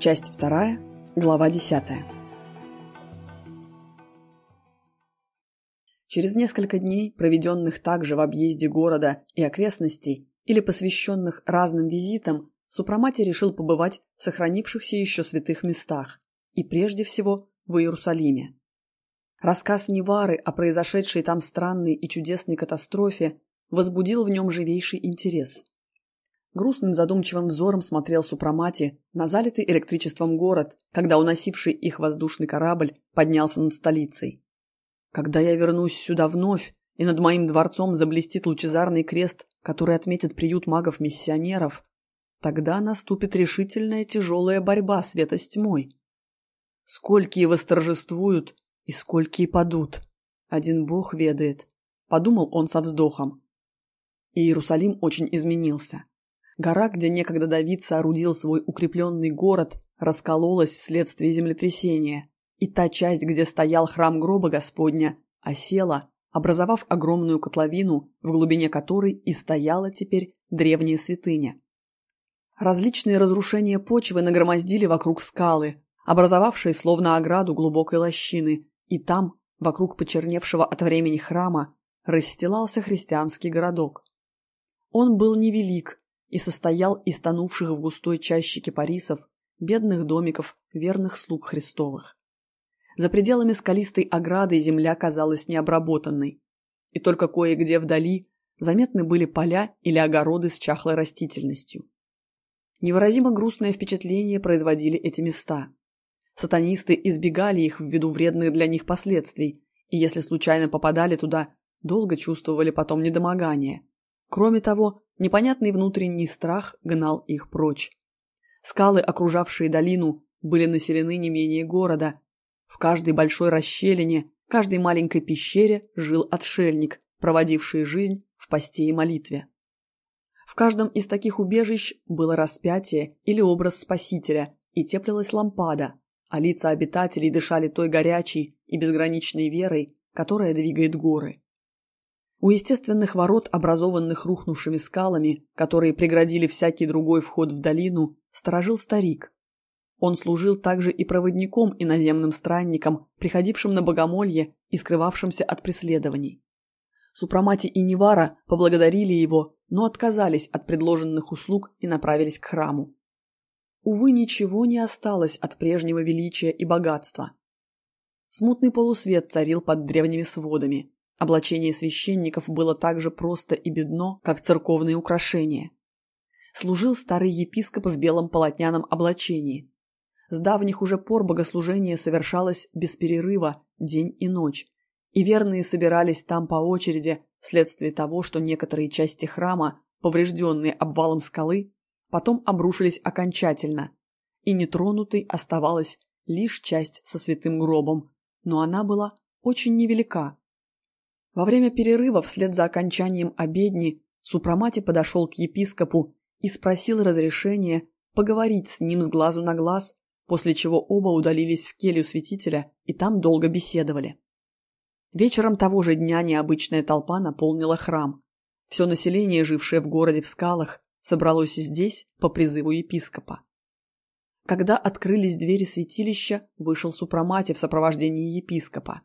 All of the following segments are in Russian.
Часть вторая, глава десятая. Через несколько дней, проведенных также в объезде города и окрестностей или посвященных разным визитам, Супрамати решил побывать в сохранившихся еще святых местах и прежде всего в Иерусалиме. Рассказ Невары о произошедшей там странной и чудесной катастрофе возбудил в нем живейший интерес. Грустным задумчивым взором смотрел Супрамати на залитый электричеством город, когда уносивший их воздушный корабль поднялся над столицей. Когда я вернусь сюда вновь, и над моим дворцом заблестит лучезарный крест, который отметит приют магов-миссионеров, тогда наступит решительная тяжелая борьба света с тьмой. Сколькие восторжествуют и сколькие падут. Один бог ведает, подумал он со вздохом. И Иерусалим очень изменился. Гора, где некогда Давид соорудил свой укрепленный город, раскололась вследствие землетрясения, и та часть, где стоял храм гроба Господня, осела, образовав огромную котловину, в глубине которой и стояла теперь древняя святыня. Различные разрушения почвы нагромоздили вокруг скалы, образовавшие словно ограду глубокой лощины, и там, вокруг почерневшего от времени храма, расстилался христианский городок. Он был невелик, и состоял из тонувших в густой чаще кипарисов, бедных домиков, верных слуг Христовых. За пределами скалистой ограды земля казалась необработанной, и только кое-где вдали заметны были поля или огороды с чахлой растительностью. Невыразимо грустное впечатление производили эти места. Сатанисты избегали их ввиду вредных для них последствий, и если случайно попадали туда, долго чувствовали потом недомогание. Кроме того, Непонятный внутренний страх гнал их прочь. Скалы, окружавшие долину, были населены не менее города. В каждой большой расщелине, каждой маленькой пещере жил отшельник, проводивший жизнь в посте и молитве. В каждом из таких убежищ было распятие или образ Спасителя, и теплилась лампада, а лица обитателей дышали той горячей и безграничной верой, которая двигает горы. У естественных ворот, образованных рухнувшими скалами, которые преградили всякий другой вход в долину, сторожил старик. Он служил также и проводником иноземным странникам, приходившим на богомолье и скрывавшимся от преследований. Супрамати и Невара поблагодарили его, но отказались от предложенных услуг и направились к храму. Увы, ничего не осталось от прежнего величия и богатства. Смутный полусвет царил под древними сводами. Облачение священников было так же просто и бедно, как церковные украшения. Служил старый епископ в белом полотняном облачении. С давних уже пор богослужение совершалось без перерыва, день и ночь, и верные собирались там по очереди вследствие того, что некоторые части храма, поврежденные обвалом скалы, потом обрушились окончательно, и нетронутой оставалась лишь часть со святым гробом, но она была очень невелика, во время перерыва вслед за окончанием обедни Супрамати подошел к епископу и спросил разрешения поговорить с ним с глазу на глаз, после чего оба удалились в келью святителя и там долго беседовали. Вечером того же дня необычная толпа наполнила храм. Все население, жившее в городе в скалах, собралось здесь по призыву епископа. Когда открылись двери святилища, вышел Супрамати в сопровождении епископа.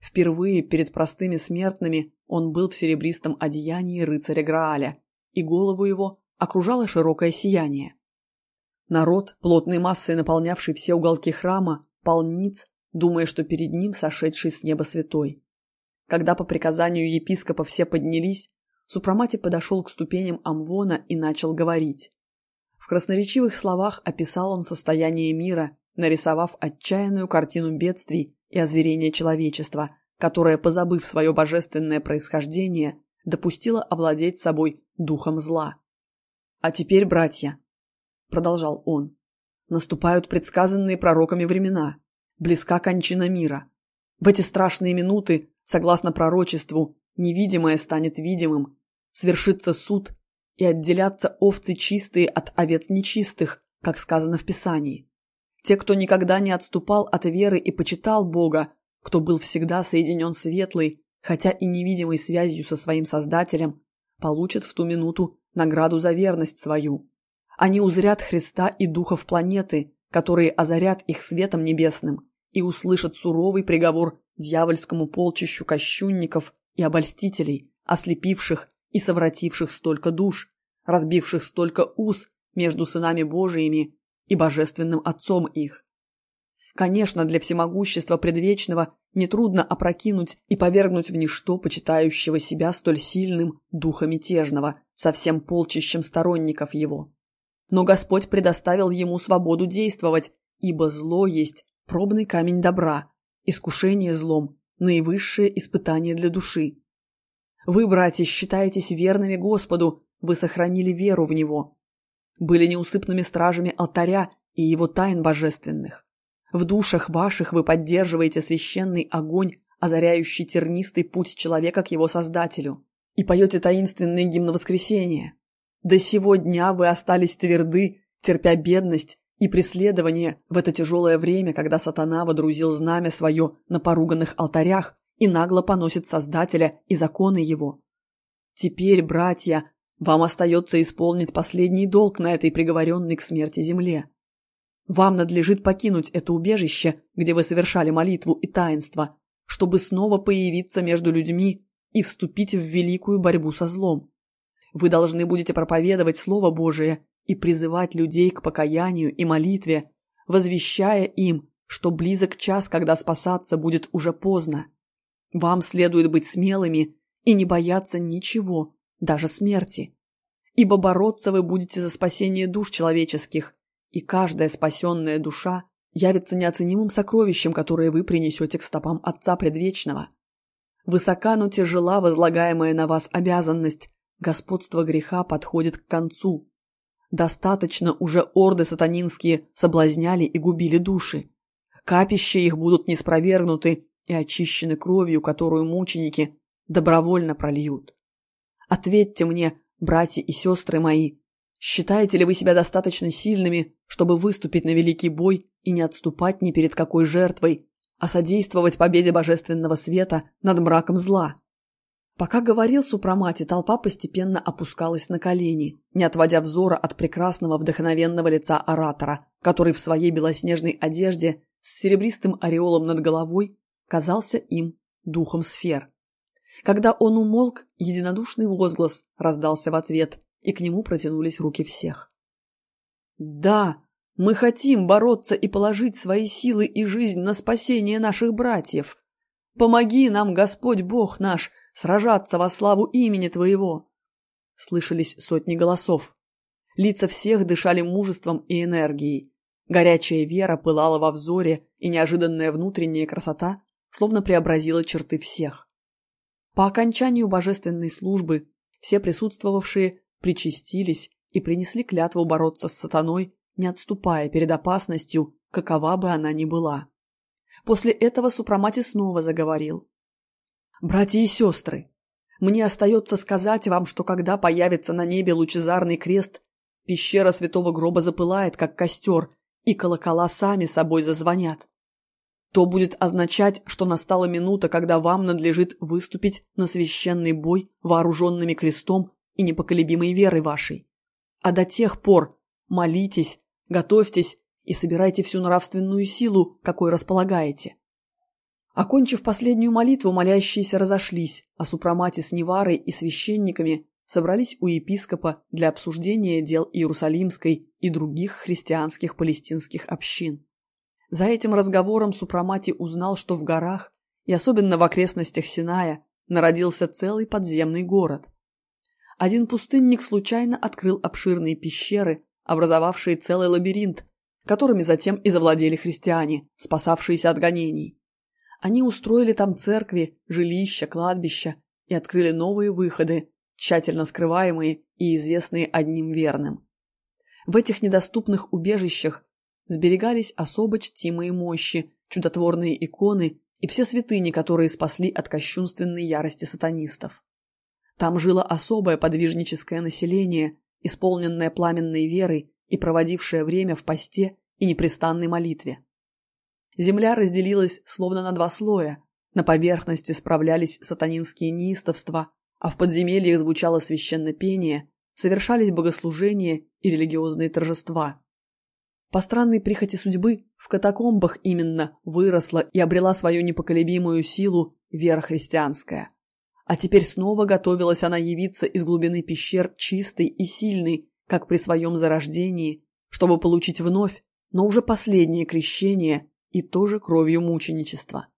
Впервые перед простыми смертными он был в серебристом одеянии рыцаря Грааля, и голову его окружало широкое сияние. Народ, плотной массой наполнявший все уголки храма, полниц, думая, что перед ним сошедший с неба святой. Когда по приказанию епископа все поднялись, Супрамати подошел к ступеням Амвона и начал говорить. В красноречивых словах описал он состояние мира, нарисовав отчаянную картину бедствий и озверение человечества, которое, позабыв свое божественное происхождение, допустило овладеть собой духом зла. «А теперь, братья», — продолжал он, — «наступают предсказанные пророками времена, близка кончина мира. В эти страшные минуты, согласно пророчеству, невидимое станет видимым, свершится суд и отделятся овцы чистые от овец нечистых, как сказано в Писании. Те, кто никогда не отступал от веры и почитал Бога, кто был всегда соединен светлой, хотя и невидимой связью со своим Создателем, получат в ту минуту награду за верность свою. Они узрят Христа и духов планеты, которые озарят их светом небесным, и услышат суровый приговор дьявольскому полчищу кощунников и обольстителей, ослепивших и совративших столько душ, разбивших столько уз между сынами Божиими и божественным Отцом их. Конечно, для всемогущества предвечного нетрудно опрокинуть и повергнуть в ничто почитающего себя столь сильным духа мятежного, со всем полчищем сторонников его. Но Господь предоставил ему свободу действовать, ибо зло есть пробный камень добра, искушение злом, наивысшее испытание для души. Вы, братья, считаетесь верными Господу, вы сохранили веру в Него. Были неусыпными стражами алтаря и его тайн божественных. В душах ваших вы поддерживаете священный огонь, озаряющий тернистый путь человека к его Создателю, и поете таинственные гимны воскресения. До сего дня вы остались тверды, терпя бедность и преследование в это тяжелое время, когда сатана водрузил знамя свое на поруганных алтарях и нагло поносит Создателя и законы его. Теперь, братья, вам остается исполнить последний долг на этой приговоренной к смерти земле. Вам надлежит покинуть это убежище, где вы совершали молитву и таинство, чтобы снова появиться между людьми и вступить в великую борьбу со злом. Вы должны будете проповедовать Слово Божие и призывать людей к покаянию и молитве, возвещая им, что близок час, когда спасаться будет уже поздно. Вам следует быть смелыми и не бояться ничего, даже смерти. Ибо бороться вы будете за спасение душ человеческих, и каждая спасенная душа явится неоценимым сокровищем, которое вы принесете к стопам Отца Предвечного. Высока, но тяжела возлагаемая на вас обязанность, господство греха подходит к концу. Достаточно уже орды сатанинские соблазняли и губили души. Капища их будут неспровергнуты и очищены кровью, которую мученики добровольно прольют. Ответьте мне, братья и сестры мои, считаете ли вы себя достаточно сильными, чтобы выступить на великий бой и не отступать ни перед какой жертвой, а содействовать победе божественного света над мраком зла? Пока говорил Супрамати, толпа постепенно опускалась на колени, не отводя взора от прекрасного вдохновенного лица оратора, который в своей белоснежной одежде с серебристым ореолом над головой казался им духом сфер. Когда он умолк, единодушный возглас раздался в ответ, и к нему протянулись руки всех. «Да, мы хотим бороться и положить свои силы и жизнь на спасение наших братьев. Помоги нам, Господь Бог наш, сражаться во славу имени Твоего!» Слышались сотни голосов. Лица всех дышали мужеством и энергией. Горячая вера пылала во взоре, и неожиданная внутренняя красота словно преобразила черты всех. По окончанию божественной службы все присутствовавшие причастились и принесли клятву бороться с сатаной, не отступая перед опасностью, какова бы она ни была. После этого Супрамати снова заговорил. «Братья и сестры, мне остается сказать вам, что когда появится на небе лучезарный крест, пещера святого гроба запылает, как костер, и колокола сами собой зазвонят то будет означать, что настала минута, когда вам надлежит выступить на священный бой вооруженными крестом и непоколебимой верой вашей. А до тех пор молитесь, готовьтесь и собирайте всю нравственную силу, какой располагаете. Окончив последнюю молитву, молящиеся разошлись, а супрамати с Неварой и священниками собрались у епископа для обсуждения дел Иерусалимской и других христианских палестинских общин. За этим разговором Супрамати узнал, что в горах, и особенно в окрестностях Синая, народился целый подземный город. Один пустынник случайно открыл обширные пещеры, образовавшие целый лабиринт, которыми затем и завладели христиане, спасавшиеся от гонений. Они устроили там церкви, жилища, кладбища и открыли новые выходы, тщательно скрываемые и известные одним верным. В этих недоступных убежищах сберегались особо чтимые мощи, чудотворные иконы и все святыни, которые спасли от кощунственной ярости сатанистов. Там жило особое подвижническое население, исполненное пламенной верой и проводившее время в посте и непрестанной молитве. Земля разделилась словно на два слоя. На поверхности справлялись сатанинские неистовства, а в подземельях звучало священное пение, совершались богослужения и религиозные торжества. По странной прихоти судьбы, в катакомбах именно выросла и обрела свою непоколебимую силу вера христианская. А теперь снова готовилась она явиться из глубины пещер чистой и сильной, как при своем зарождении, чтобы получить вновь, но уже последнее крещение и тоже кровью мученичества.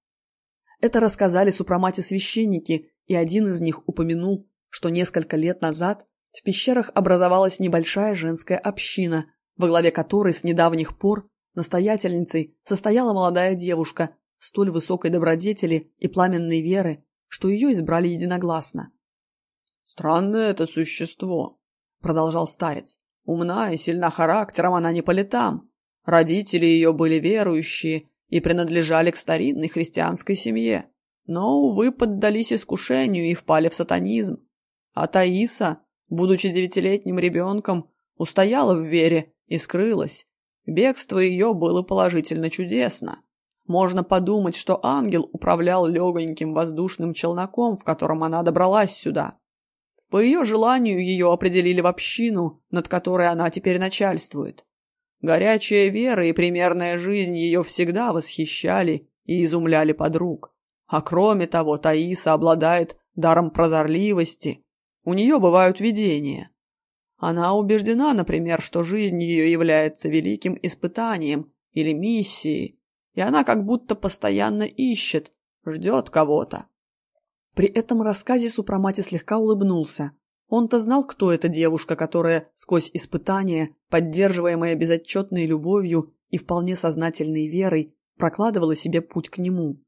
Это рассказали супромате священники, и один из них упомянул, что несколько лет назад в пещерах образовалась небольшая женская община, во главе которой с недавних пор настоятельницей состояла молодая девушка столь высокой добродетели и пламенной веры, что ее избрали единогласно. «Странное это существо», — продолжал старец. «Умна и сильна характером она не по летам. Родители ее были верующие и принадлежали к старинной христианской семье, но, увы, поддались искушению и впали в сатанизм. А Таиса, будучи девятилетним ребенком, устояла в вере и скрылась. Бегство ее было положительно чудесно. Можно подумать, что ангел управлял легоньким воздушным челноком, в котором она добралась сюда. По ее желанию ее определили в общину, над которой она теперь начальствует. Горячая вера и примерная жизнь ее всегда восхищали и изумляли подруг. А кроме того, Таиса обладает даром прозорливости. У нее бывают видения. Она убеждена, например, что жизнь ее является великим испытанием или миссией, и она как будто постоянно ищет, ждет кого-то. При этом рассказе Супрамати слегка улыбнулся. Он-то знал, кто эта девушка, которая сквозь испытания, поддерживаемая безотчетной любовью и вполне сознательной верой, прокладывала себе путь к нему.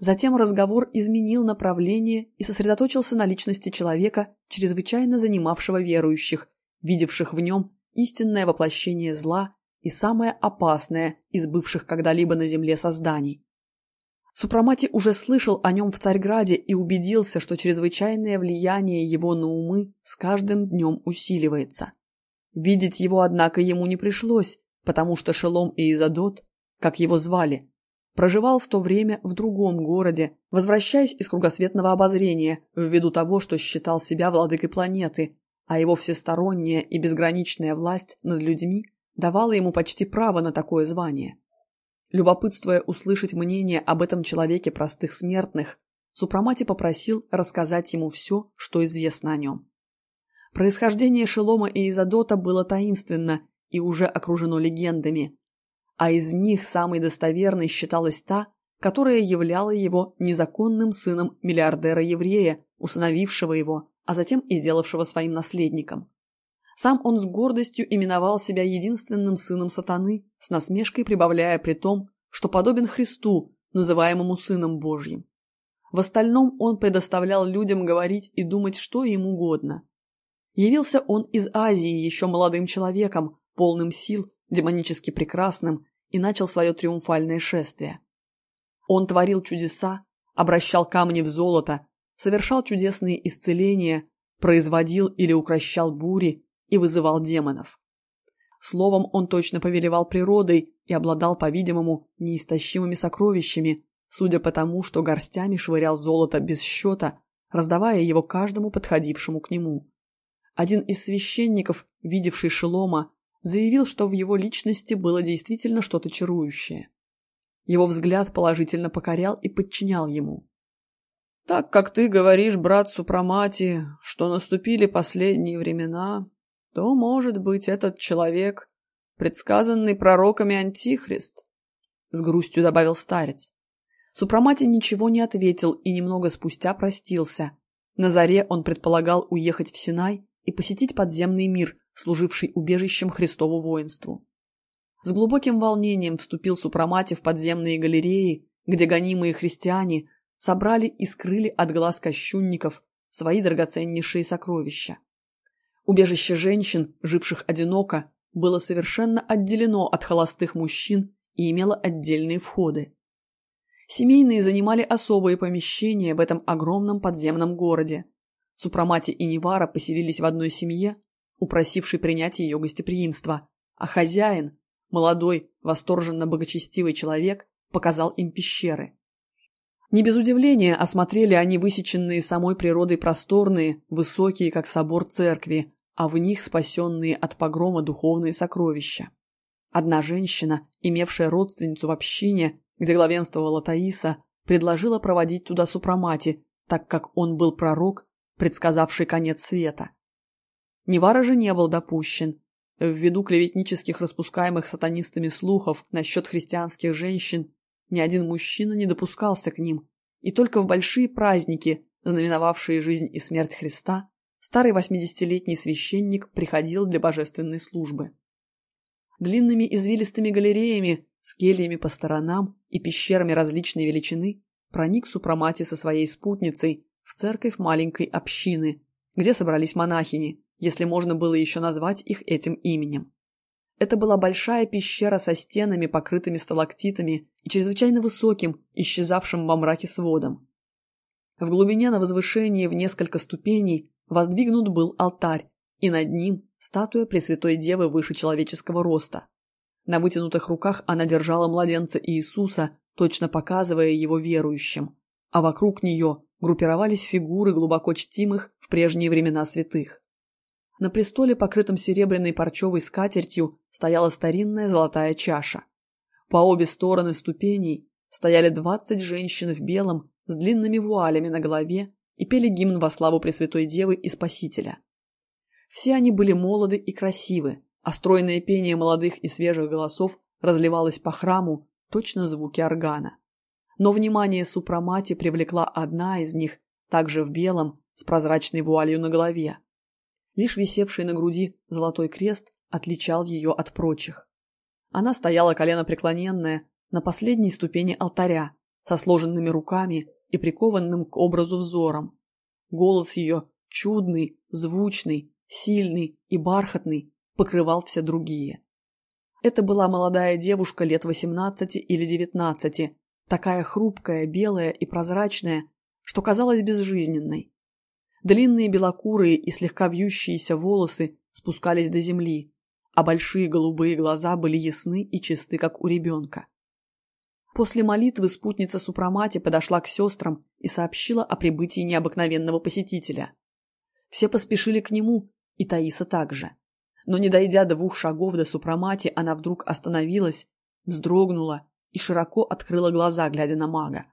Затем разговор изменил направление и сосредоточился на личности человека, чрезвычайно занимавшего верующих, видевших в нем истинное воплощение зла и самое опасное из бывших когда-либо на земле созданий. Супрамати уже слышал о нем в Царьграде и убедился, что чрезвычайное влияние его на умы с каждым днем усиливается. Видеть его, однако, ему не пришлось, потому что Шелом и Изадот, как его звали, проживал в то время в другом городе, возвращаясь из кругосветного обозрения, ввиду того, что считал себя владыкой планеты, а его всесторонняя и безграничная власть над людьми давала ему почти право на такое звание. Любопытствуя услышать мнение об этом человеке простых смертных, Супрамати попросил рассказать ему все, что известно о нем. Происхождение Шелома и Изадота было таинственно и уже окружено легендами, а из них самой достоверной считалась та, которая являла его незаконным сыном миллиардера-еврея, усыновившего его, а затем и сделавшего своим наследником. Сам он с гордостью именовал себя единственным сыном сатаны, с насмешкой прибавляя при том, что подобен Христу, называемому Сыном Божьим. В остальном он предоставлял людям говорить и думать что им угодно. Явился он из Азии еще молодым человеком, полным сил, демонически прекрасным, и начал свое триумфальное шествие. Он творил чудеса, обращал камни в золото, совершал чудесные исцеления, производил или укращал бури и вызывал демонов. Словом, он точно повелевал природой и обладал, по-видимому, неистощимыми сокровищами, судя по тому, что горстями швырял золото без счета, раздавая его каждому подходившему к нему. Один из священников, видевший Шелома, заявил, что в его личности было действительно что-то чарующее. Его взгляд положительно покорял и подчинял ему. Так как ты говоришь, брат Супрамати, что наступили последние времена, то, может быть, этот человек, предсказанный пророками Антихрист, — с грустью добавил старец. Супрамати ничего не ответил и немного спустя простился. На заре он предполагал уехать в Синай и посетить подземный мир, служивший убежищем Христову воинству. С глубоким волнением вступил Супрамати в подземные галереи, где гонимые христиане собрали и скрыли от глаз кощунников свои драгоценнейшие сокровища. Убежище женщин, живших одиноко, было совершенно отделено от холостых мужчин и имело отдельные входы. Семейные занимали особые помещения в этом огромном подземном городе. Супрамати и Невара поселились в одной семье, упросившей принять ее гостеприимство, а хозяин, молодой, восторженно богочестивый человек, показал им пещеры. Не без удивления осмотрели они высеченные самой природой просторные, высокие, как собор церкви, а в них спасенные от погрома духовные сокровища. Одна женщина, имевшая родственницу в общине, где главенствовала Таиса, предложила проводить туда Супрамати, так как он был пророк, предсказавший конец света. Невара же не был допущен. Ввиду клеветнических распускаемых сатанистами слухов насчет христианских женщин, ни один мужчина не допускался к ним, и только в большие праздники, знаменовавшие жизнь и смерть Христа, старый восьмидесятилетний священник приходил для божественной службы. Длинными извилистыми галереями, с кельями по сторонам и пещерами различной величины проник Супрамати со своей спутницей в церковь маленькой общины, где собрались монахини, если можно было еще назвать их этим именем. Это была большая пещера со стенами, покрытыми сталактитами и чрезвычайно высоким, исчезавшим во мраке сводом. В глубине на возвышении в несколько ступеней воздвигнут был алтарь, и над ним статуя Пресвятой Девы выше человеческого роста. На вытянутых руках она держала младенца Иисуса, точно показывая его верующим, а вокруг нее группировались фигуры глубоко чтимых в прежние времена святых. На престоле, покрытом серебряной парчевой скатертью, стояла старинная золотая чаша. По обе стороны ступеней стояли двадцать женщин в белом с длинными вуалями на голове и пели гимн во славу Пресвятой Девы и Спасителя. Все они были молоды и красивы, а стройное пение молодых и свежих голосов разливалось по храму, точно звуки органа. Но внимание супрамати привлекла одна из них, также в белом, с прозрачной вуалью на голове. Лишь висевший на груди золотой крест отличал ее от прочих. Она стояла колено преклоненная на последней ступени алтаря, со сложенными руками и прикованным к образу взором. Голос ее, чудный, звучный, сильный и бархатный, покрывал все другие. Это была молодая девушка лет 18 или 19, такая хрупкая, белая и прозрачная, что казалась безжизненной. Длинные белокурые и слегка вьющиеся волосы спускались до земли, а большие голубые глаза были ясны и чисты, как у ребенка. После молитвы спутница Супрамати подошла к сестрам и сообщила о прибытии необыкновенного посетителя. Все поспешили к нему, и Таиса также. Но не дойдя двух шагов до Супрамати, она вдруг остановилась, вздрогнула и широко открыла глаза, глядя на мага.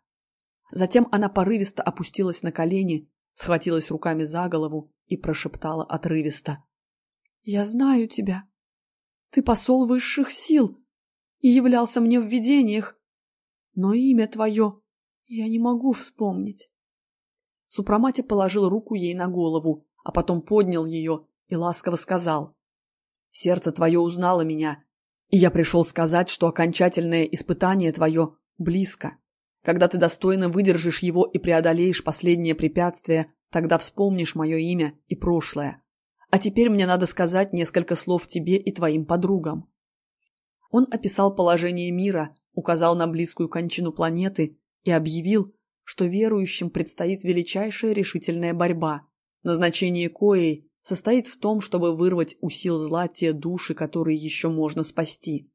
Затем она порывисто опустилась на колени схватилась руками за голову и прошептала отрывисто. «Я знаю тебя. Ты посол высших сил и являлся мне в видениях, но имя твое я не могу вспомнить». Супрамати положил руку ей на голову, а потом поднял ее и ласково сказал. «Сердце твое узнало меня, и я пришел сказать, что окончательное испытание твое близко. Когда ты достойно выдержишь его и преодолеешь последнее препятствие, тогда вспомнишь мое имя и прошлое. А теперь мне надо сказать несколько слов тебе и твоим подругам. Он описал положение мира, указал на близкую кончину планеты и объявил, что верующим предстоит величайшая решительная борьба, назначение коей состоит в том, чтобы вырвать у сил зла те души, которые еще можно спасти.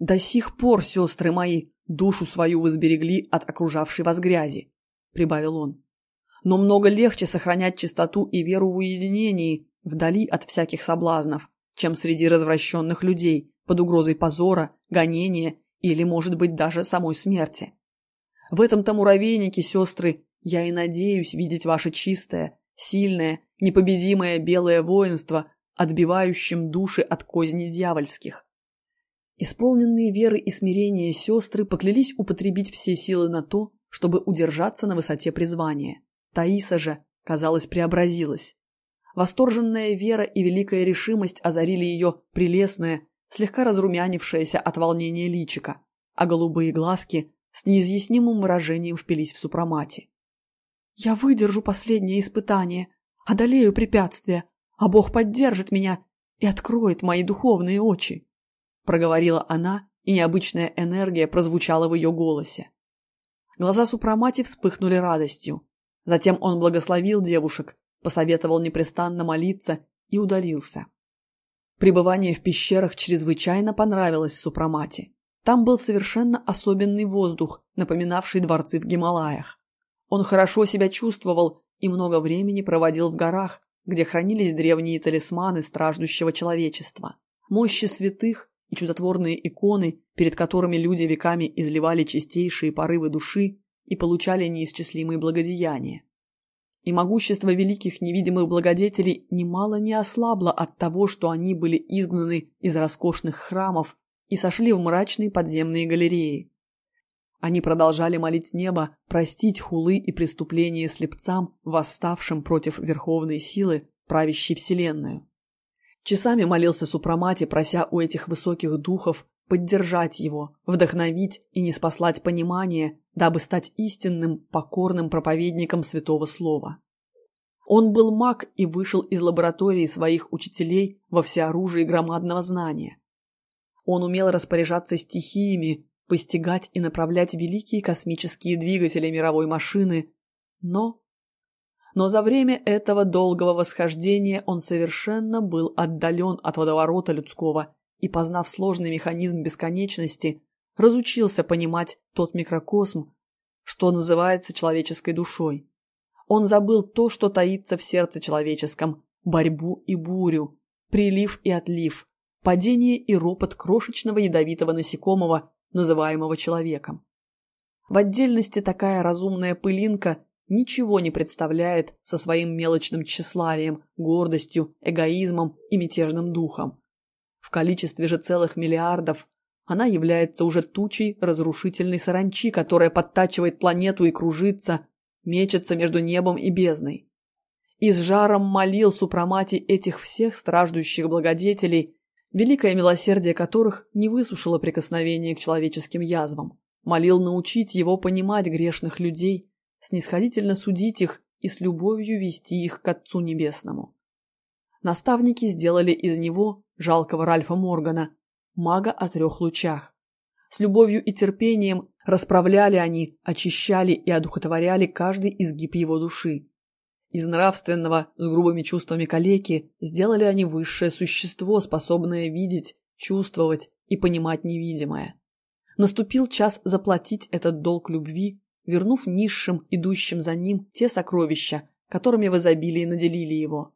До сих пор, сестры мои, душу свою вы сберегли от окружавшей вас грязи, прибавил он. Но много легче сохранять чистоту и веру в уединении, вдали от всяких соблазнов, чем среди развращенных людей, под угрозой позора, гонения или, может быть, даже самой смерти. В этом-то муравейнике, сестры, я и надеюсь видеть ваше чистое, сильное, непобедимое белое воинство, отбивающим души от козней дьявольских. Исполненные веры и смирения сестры поклялись употребить все силы на то, чтобы удержаться на высоте призвания. Таиса же, казалось, преобразилась. Восторженная вера и великая решимость озарили ее прелестное, слегка разрумянившееся от волнения личика, а голубые глазки с неизъяснимым выражением впились в супромати. «Я выдержу последнее испытание, одолею препятствия, а Бог поддержит меня и откроет мои духовные очи», проговорила она, и необычная энергия прозвучала в ее голосе. Глаза Супрамати вспыхнули радостью. Затем он благословил девушек, посоветовал непрестанно молиться и удалился. Пребывание в пещерах чрезвычайно понравилось Супрамати. Там был совершенно особенный воздух, напоминавший дворцы в Гималаях. Он хорошо себя чувствовал и много времени проводил в горах, где хранились древние талисманы страждущего человечества, мощи святых и чудотворные иконы, перед которыми люди веками изливали чистейшие порывы души и получали неисчислимые благодеяния. И могущество великих невидимых благодетелей немало не ослабло от того, что они были изгнаны из роскошных храмов и сошли в мрачные подземные галереи. Они продолжали молить небо простить хулы и преступления слепцам, восставшим против верховной силы, правящей вселенную. Часами молился Супрамати, прося у этих высоких духов поддержать его, вдохновить и не спаслать понимание, дабы стать истинным, покорным проповедником святого слова. Он был маг и вышел из лаборатории своих учителей во всеоружии громадного знания. Он умел распоряжаться стихиями, постигать и направлять великие космические двигатели мировой машины, но... Но за время этого долгого восхождения он совершенно был отдален от водоворота людского и, познав сложный механизм бесконечности, разучился понимать тот микрокосм, что называется человеческой душой. Он забыл то, что таится в сердце человеческом, борьбу и бурю, прилив и отлив, падение и ропот крошечного ядовитого насекомого, называемого человеком. В отдельности такая разумная пылинка ничего не представляет со своим мелочным тщеславием, гордостью, эгоизмом и мятежным духом. В количестве же целых миллиардов она является уже тучей разрушительной саранчи, которая подтачивает планету и кружится, мечется между небом и бездной. И с жаром молил супрамати этих всех страждущих благодетелей великое милосердие которых не высушило прикосновение к человеческим язвам, молил научить его понимать грешных людей, снисходительно судить их и с любовью вести их к Отцу Небесному. Наставники сделали из него, жалкого Ральфа Моргана, мага о трех лучах. С любовью и терпением расправляли они, очищали и одухотворяли каждый изгиб его души. Из нравственного, с грубыми чувствами калеки, сделали они высшее существо, способное видеть, чувствовать и понимать невидимое. Наступил час заплатить этот долг любви, вернув низшим, идущим за ним, те сокровища, которыми в изобилии наделили его.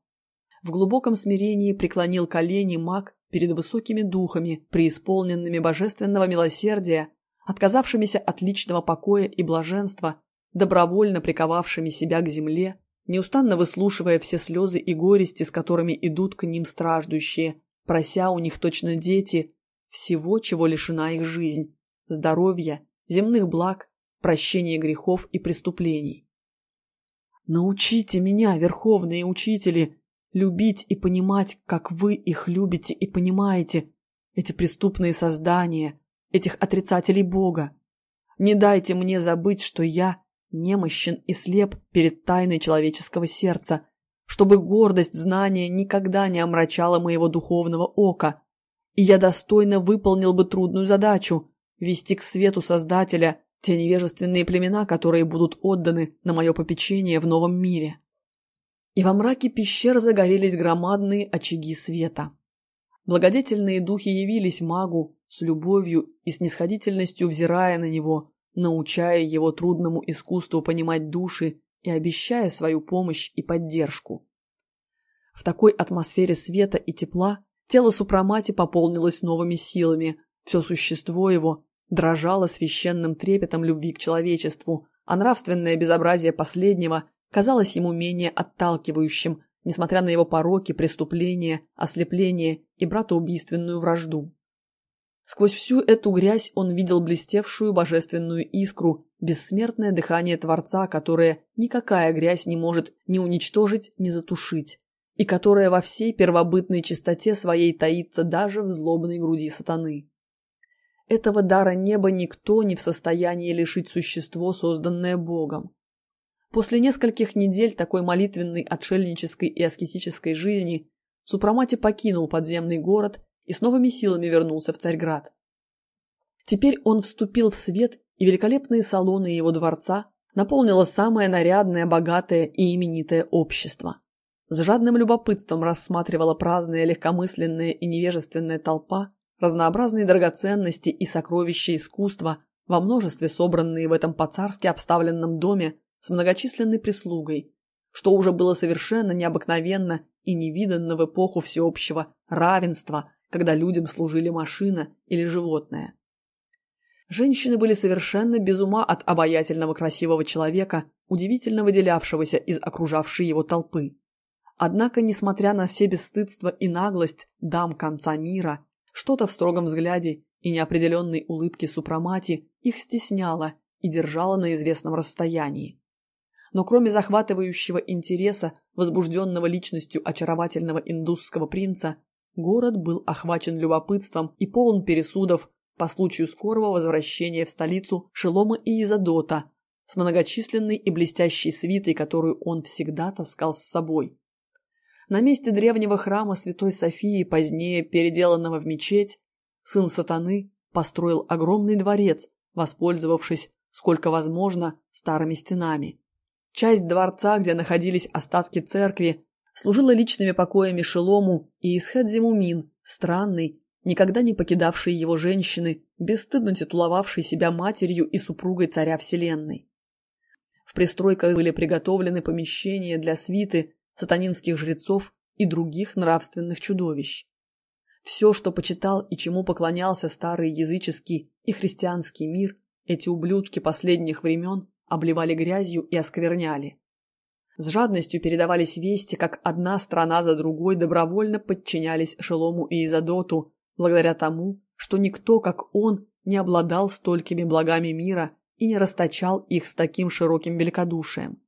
В глубоком смирении преклонил колени маг перед высокими духами, преисполненными божественного милосердия, отказавшимися от личного покоя и блаженства, добровольно приковавшими себя к земле неустанно выслушивая все слезы и горести, с которыми идут к ним страждущие, прося у них точно дети всего, чего лишена их жизнь, здоровья, земных благ, прощения грехов и преступлений. Научите меня, верховные учители, любить и понимать, как вы их любите и понимаете, эти преступные создания, этих отрицателей Бога. Не дайте мне забыть, что я немощен и слеп перед тайной человеческого сердца, чтобы гордость знания никогда не омрачала моего духовного ока, и я достойно выполнил бы трудную задачу – вести к свету Создателя те невежественные племена, которые будут отданы на мое попечение в новом мире. И во мраке пещер загорелись громадные очаги света. Благодетельные духи явились магу с любовью и снисходительностью взирая на него, научая его трудному искусству понимать души и обещая свою помощь и поддержку. В такой атмосфере света и тепла тело Супрамати пополнилось новыми силами, все существо его дрожало священным трепетом любви к человечеству, а нравственное безобразие последнего казалось ему менее отталкивающим, несмотря на его пороки, преступления, ослепление и братоубийственную вражду. Сквозь всю эту грязь он видел блестевшую божественную искру, бессмертное дыхание Творца, которое никакая грязь не может ни уничтожить, ни затушить, и которое во всей первобытной чистоте своей таится даже в злобной груди сатаны. Этого дара неба никто не в состоянии лишить существо, созданное Богом. После нескольких недель такой молитвенной, отшельнической и аскетической жизни Супрамати покинул подземный город и с новыми силами вернулся в Царьград. Теперь он вступил в свет, и великолепные салоны его дворца наполнило самое нарядное, богатое и именитое общество. С жадным любопытством рассматривала праздная, легкомысленная и невежественная толпа разнообразные драгоценности и сокровища искусства во множестве собранные в этом по-царски обставленном доме с многочисленной прислугой, что уже было совершенно необыкновенно и невиданно в эпоху всеобщего равенства, когда людям служили машина или животное. Женщины были совершенно без ума от обаятельного красивого человека, удивительно выделявшегося из окружавшей его толпы. Однако, несмотря на все бесстыдство и наглость дам конца мира, что-то в строгом взгляде и неопределенной улыбке супрамати их стесняло и держало на известном расстоянии. Но кроме захватывающего интереса, возбужденного личностью очаровательного индусского принца, город был охвачен любопытством и полон пересудов по случаю скорого возвращения в столицу Шелома и Изадота с многочисленной и блестящей свитой, которую он всегда таскал с собой. На месте древнего храма Святой Софии, позднее переделанного в мечеть, сын сатаны построил огромный дворец, воспользовавшись, сколько возможно, старыми стенами. Часть дворца, где находились остатки церкви, служила личными покоями Шелому и Исхадзимумин, странный, никогда не покидавшей его женщины, бесстыдно титуловавшей себя матерью и супругой царя Вселенной. В пристройках были приготовлены помещения для свиты, сатанинских жрецов и других нравственных чудовищ. Все, что почитал и чему поклонялся старый языческий и христианский мир, эти ублюдки последних времен обливали грязью и оскверняли. С жадностью передавались вести, как одна страна за другой добровольно подчинялись Шелому и Изадоту, благодаря тому, что никто, как он, не обладал столькими благами мира и не расточал их с таким широким великодушием.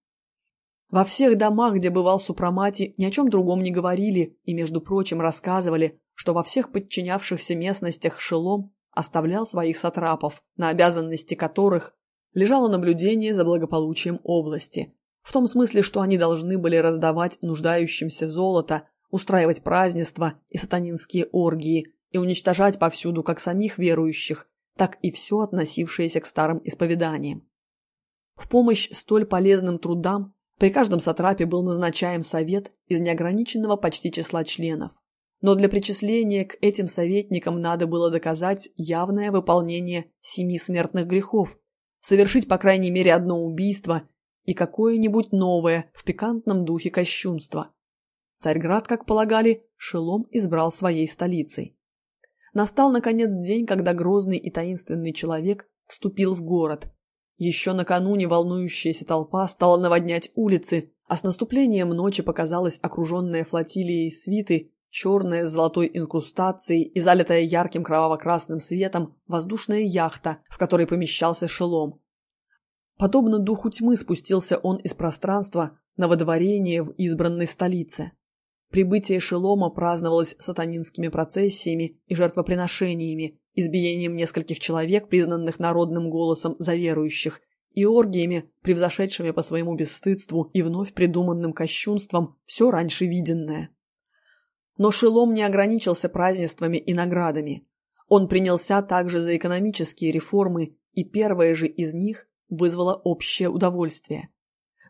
Во всех домах, где бывал Супрамати, ни о чем другом не говорили и, между прочим, рассказывали, что во всех подчинявшихся местностях Шелом оставлял своих сатрапов, на обязанности которых лежало наблюдение за благополучием области, в том смысле, что они должны были раздавать нуждающимся золото, устраивать празднества и сатанинские оргии и уничтожать повсюду как самих верующих, так и все относившееся к старым исповеданиям. В помощь столь полезным трудам при каждом сатрапе был назначаем совет из неограниченного почти числа членов. Но для причисления к этим советникам надо было доказать явное выполнение семи смертных грехов, совершить по крайней мере одно убийство и какое-нибудь новое в пикантном духе кощунства. Царьград, как полагали, Шелом избрал своей столицей. Настал, наконец, день, когда грозный и таинственный человек вступил в город, еще накануне волнующаяся толпа стала наводнять улицы, а с наступлением ночи показалась окруженная флотилией свиты, черная с золотой инкрустацией и залитая ярким кроваво-красным светом воздушная яхта, в которой помещался шелом. Подобно духу тьмы спустился он из пространства на водворение в избранной столице. Прибытие Шелома праздновалось сатанинскими процессиями и жертвоприношениями, избиением нескольких человек, признанных народным голосом за верующих, и оргиями, превзошедшими по своему бесстыдству и вновь придуманным кощунством все раньше виденное. Но Шелом не ограничился празднествами и наградами. Он принялся также за экономические реформы, и первое же из них вызвало общее удовольствие.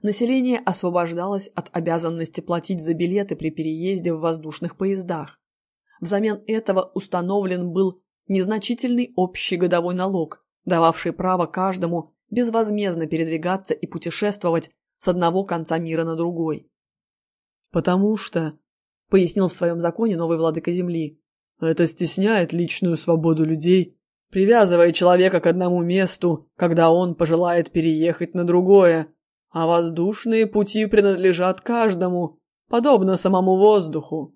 Население освобождалось от обязанности платить за билеты при переезде в воздушных поездах. Взамен этого установлен был незначительный общий годовой налог, дававший право каждому безвозмездно передвигаться и путешествовать с одного конца мира на другой. «Потому что», — пояснил в своем законе новый владыка Земли, «это стесняет личную свободу людей, привязывая человека к одному месту, когда он пожелает переехать на другое, а воздушные пути принадлежат каждому, подобно самому воздуху.